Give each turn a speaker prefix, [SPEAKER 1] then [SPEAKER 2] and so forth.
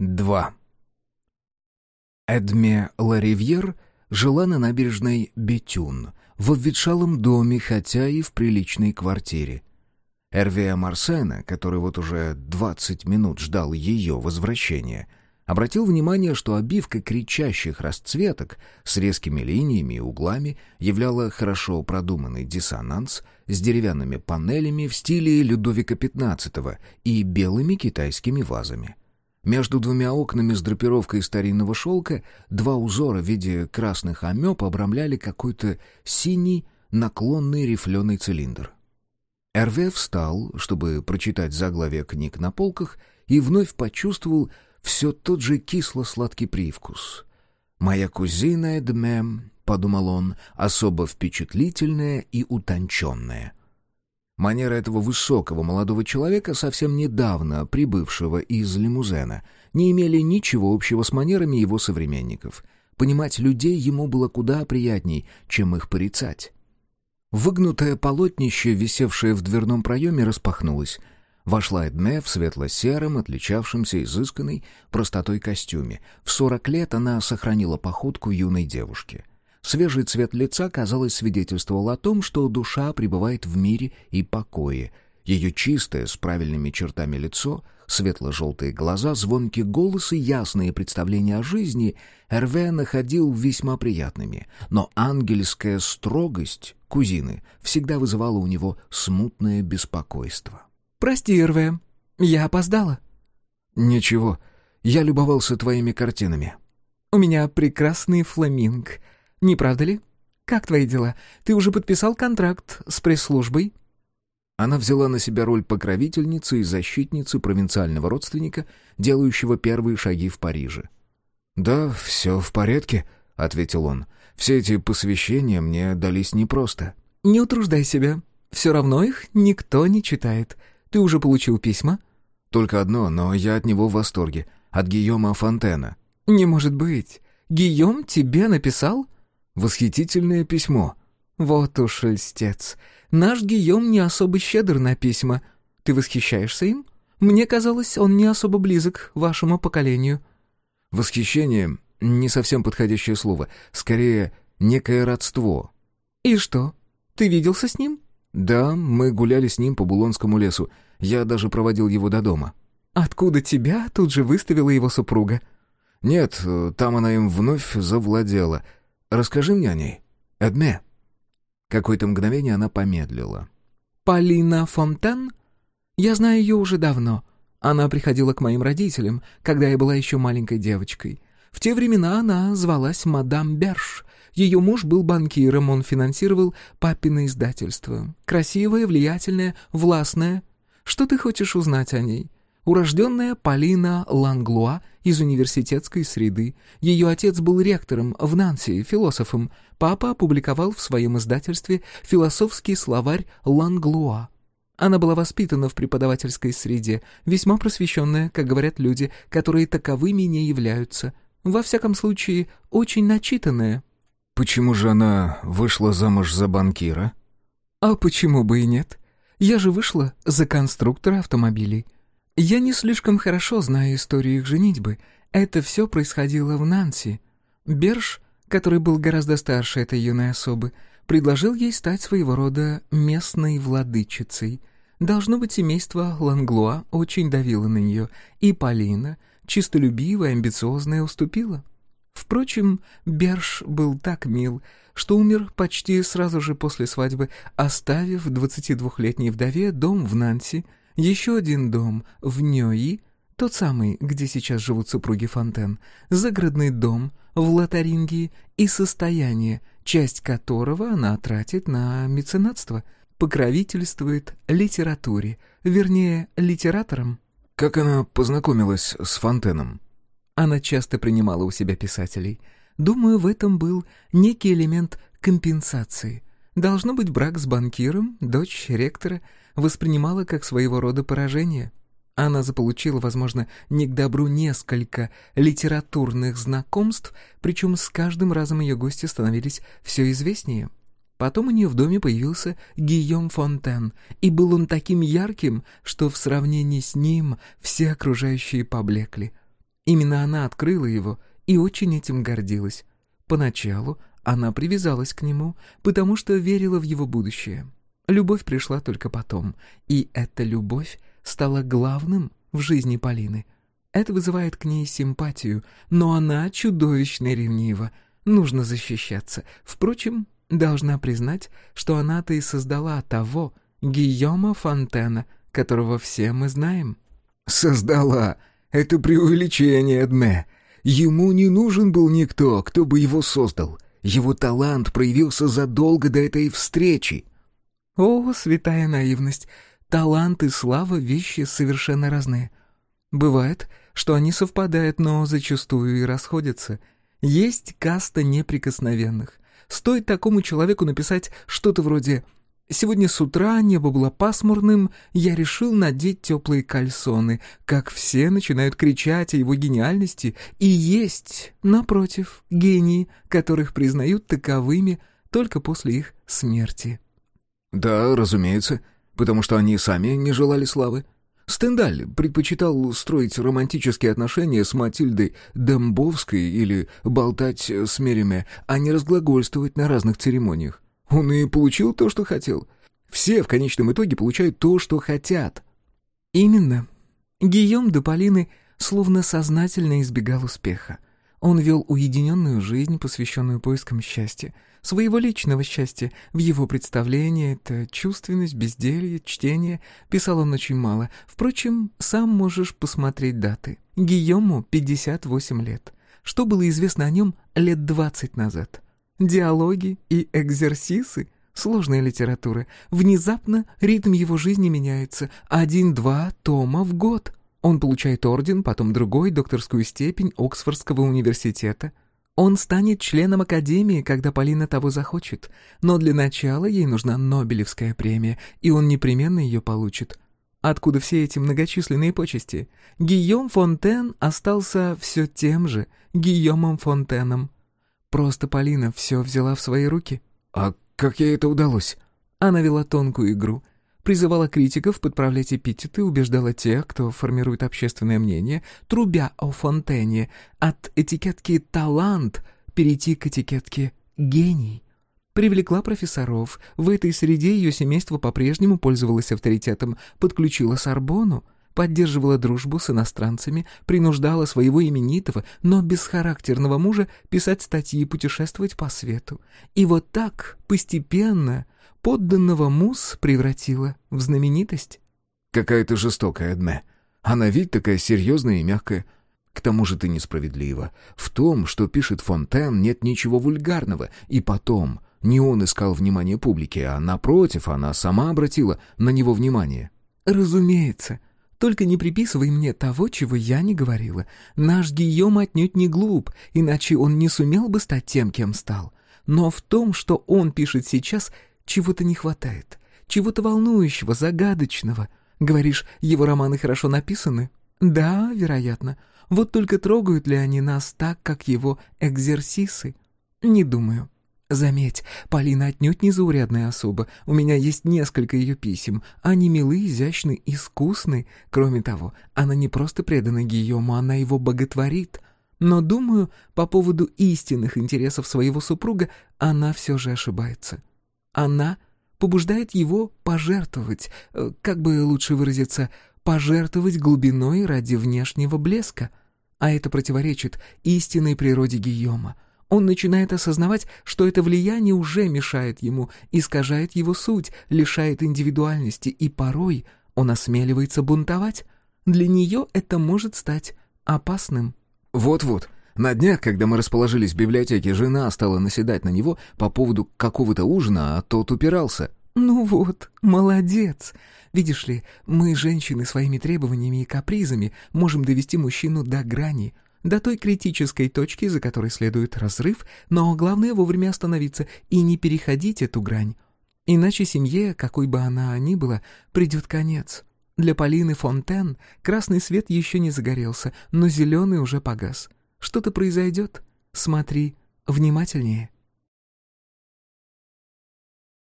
[SPEAKER 1] 2. Эдме Ларивьер жила на набережной Бетюн, в обветшалом доме, хотя и в приличной квартире. Эрвея Марсена, который вот уже 20 минут ждал ее возвращения, обратил внимание, что обивка кричащих расцветок с резкими линиями и углами являла хорошо продуманный диссонанс с деревянными панелями в стиле Людовика XV и белыми китайскими вазами. Между двумя окнами с драпировкой старинного шелка два узора в виде красных амеб обрамляли какой-то синий наклонный рифленый цилиндр. Эрве встал, чтобы прочитать заглавие книг на полках, и вновь почувствовал все тот же кисло-сладкий привкус. «Моя кузина Эдме», — подумал он, — «особо впечатлительная и утонченная». Манера этого высокого молодого человека, совсем недавно прибывшего из лимузена, не имели ничего общего с манерами его современников. Понимать людей ему было куда приятней, чем их порицать. Выгнутое полотнище, висевшее в дверном проеме, распахнулось. Вошла Эдме в светло-сером, отличавшемся изысканной простотой костюме. В сорок лет она сохранила походку юной девушки. Свежий цвет лица, казалось, свидетельствовал о том, что душа пребывает в мире и покое. Ее чистое, с правильными чертами лицо, светло-желтые глаза, звонкий голос и ясные представления о жизни Эрве находил весьма приятными. Но ангельская строгость кузины всегда вызывала у него смутное беспокойство.
[SPEAKER 2] «Прости, Эрве, я опоздала».
[SPEAKER 1] «Ничего, я любовался твоими картинами».
[SPEAKER 2] «У меня прекрасный фламинг», не правда ли? Как твои дела? Ты уже подписал контракт с пресс-службой?»
[SPEAKER 1] Она взяла на себя роль покровительницы и защитницы провинциального родственника, делающего первые шаги в Париже. «Да, все в порядке», — ответил он. «Все эти посвящения мне дались непросто».
[SPEAKER 2] «Не утруждай себя. Все равно их никто не читает. Ты уже получил письма?»
[SPEAKER 1] «Только одно, но я от него в восторге. От Гийома Фонтена».
[SPEAKER 2] «Не может быть. Гийом тебе написал?»
[SPEAKER 1] Восхитительное письмо.
[SPEAKER 2] Вот уж льстец. Наш Гийом не особо щедр на письма. Ты восхищаешься им? Мне казалось, он не особо близок вашему поколению.
[SPEAKER 1] Восхищение — не совсем подходящее слово. Скорее, некое родство.
[SPEAKER 2] И что? Ты виделся с ним?
[SPEAKER 1] Да, мы гуляли с ним по Булонскому лесу. Я даже проводил его до дома.
[SPEAKER 2] Откуда тебя тут же выставила его супруга?
[SPEAKER 1] Нет, там она им вновь завладела — Расскажи мне о ней. Эдме». Какое-то мгновение она помедлила.
[SPEAKER 2] «Полина Фонтен? Я знаю ее уже давно. Она приходила к моим родителям, когда я была еще маленькой девочкой. В те времена она звалась мадам Берш. Ее муж был банкиром, он финансировал папино издательство. Красивая, влиятельная, властная. Что ты хочешь узнать о ней? Урожденная Полина Ланглуа из университетской среды. Ее отец был ректором в Нанси, философом. Папа опубликовал в своем издательстве философский словарь Ланглуа. Она была воспитана в преподавательской среде, весьма просвещенная, как говорят люди, которые таковыми не являются. Во всяком случае, очень начитанная.
[SPEAKER 1] «Почему же она вышла замуж за банкира?»
[SPEAKER 2] «А почему бы и нет? Я же вышла за конструктора автомобилей». Я не слишком хорошо знаю историю их женитьбы. Это все происходило в Нанси. Берш, который был гораздо старше этой юной особы, предложил ей стать своего рода местной владычицей. Должно быть, семейство Ланглуа очень давило на нее, и Полина, чистолюбивая, амбициозная, уступила. Впрочем, Берш был так мил, что умер почти сразу же после свадьбы, оставив 22-летней вдове дом в Нанси — еще один дом в Нёи, тот самый, где сейчас живут супруги Фонтен, загородный дом в Лотарингии и состояние, часть которого она тратит на меценатство, покровительствует литературе, вернее, литераторам.
[SPEAKER 1] Как она познакомилась с Фонтеном?
[SPEAKER 2] Она часто принимала у себя писателей. Думаю, в этом был некий элемент компенсации. Должно быть брак с банкиром, дочь ректора — воспринимала как своего рода поражение. Она заполучила, возможно, не к добру несколько литературных знакомств, причем с каждым разом ее гости становились все известнее. Потом у нее в доме появился Гийом Фонтен, и был он таким ярким, что в сравнении с ним все окружающие поблекли. Именно она открыла его и очень этим гордилась. Поначалу она привязалась к нему, потому что верила в его будущее. Любовь пришла только потом, и эта любовь стала главным в жизни Полины. Это вызывает к ней симпатию, но она чудовищно ревнива. Нужно защищаться. Впрочем, должна признать, что она-то и создала того Гийома Фонтена, которого все мы знаем.
[SPEAKER 1] «Создала! Это преувеличение, Эдме. Ему не нужен был никто, кто бы его создал. Его талант проявился задолго до этой встречи».
[SPEAKER 2] О, святая наивность! Талант и слава — вещи совершенно разные. Бывает, что они совпадают, но зачастую и расходятся. Есть каста неприкосновенных. Стоит такому человеку написать что-то вроде Сегодня с утра небо было пасмурным, я решил надеть теплые кальсоны, как все начинают кричать о его гениальности, и есть, напротив, гении, которых признают таковыми только после их смерти.
[SPEAKER 1] «Да, разумеется, потому что они сами не желали славы. Стендаль предпочитал строить романтические отношения с Матильдой Дембовской или болтать с Мериме, а не разглагольствовать на разных церемониях. Он и получил то, что хотел. Все в конечном итоге получают то, что хотят.
[SPEAKER 2] Именно. Гийом де Полины словно сознательно избегал успеха. Он вел уединенную жизнь, посвященную поискам счастья. Своего личного счастья. В его представлении это чувственность, безделье, чтение. Писал он очень мало. Впрочем, сам можешь посмотреть даты. Гийому 58 лет. Что было известно о нем лет 20 назад? Диалоги и экзерсисы — сложная литература. Внезапно ритм его жизни меняется. Один-два тома в год. Он получает орден, потом другой, докторскую степень Оксфордского университета. Он станет членом Академии, когда Полина того захочет. Но для начала ей нужна Нобелевская премия, и он непременно ее получит. Откуда все эти многочисленные почести? Гийом Фонтен остался все тем же, Гийомом Фонтеном. Просто Полина все взяла в свои руки.
[SPEAKER 1] А как ей это удалось?
[SPEAKER 2] Она вела тонкую игру, призывала критиков подправлять эпитеты, убеждала тех, кто формирует общественное мнение, трубя о Фонтене, от этикетки «талант» перейти к этикетке «гений». Привлекла профессоров, в этой среде ее семейство по-прежнему пользовалось авторитетом, подключила Сорбону — поддерживала дружбу с иностранцами, принуждала своего именитого, но бесхарактерного мужа писать статьи и путешествовать по свету. И вот так, постепенно, подданного мус превратила в знаменитость.
[SPEAKER 1] «Какая ты жестокая, Эдме. Она ведь такая серьезная и мягкая. К тому же ты несправедлива. В том, что пишет Фонтен, нет ничего вульгарного. И потом, не он искал внимание публики, а, напротив, она сама обратила на него внимание».
[SPEAKER 2] «Разумеется», только не приписывай мне того, чего я не говорила. Наш Гийом отнюдь не глуп, иначе он не сумел бы стать тем, кем стал. Но в том, что он пишет сейчас, чего-то не хватает. Чего-то волнующего, загадочного. Говоришь, его романы хорошо написаны? Да, вероятно. Вот только трогают ли они нас так, как его экзерсисы? Не думаю. Заметь, Полина отнюдь не заурядная особа. У меня есть несколько ее писем. Они милы, изящны, искусны. Кроме того, она не просто предана Гийому, она его боготворит. Но, думаю, по поводу истинных интересов своего супруга она все же ошибается. Она побуждает его пожертвовать, э, как бы лучше выразиться, пожертвовать глубиной ради внешнего блеска. А это противоречит истинной природе Гийома — он начинает осознавать, что это влияние уже мешает ему, искажает его суть, лишает индивидуальности, и порой он осмеливается бунтовать. Для нее это может стать опасным.
[SPEAKER 1] «Вот-вот», на днях, когда мы расположились в библиотеке, жена стала наседать на него по поводу какого-то ужина, а тот упирался.
[SPEAKER 2] «Ну вот, молодец. Видишь ли, мы, женщины, своими требованиями и капризами можем довести мужчину до грани до той критической точки, за которой следует разрыв, но главное вовремя остановиться и не переходить эту грань. Иначе семье, какой бы она ни была, придет конец. Для Полины Фонтен красный свет еще не загорелся, но зеленый уже погас. Что-то произойдет. Смотри внимательнее.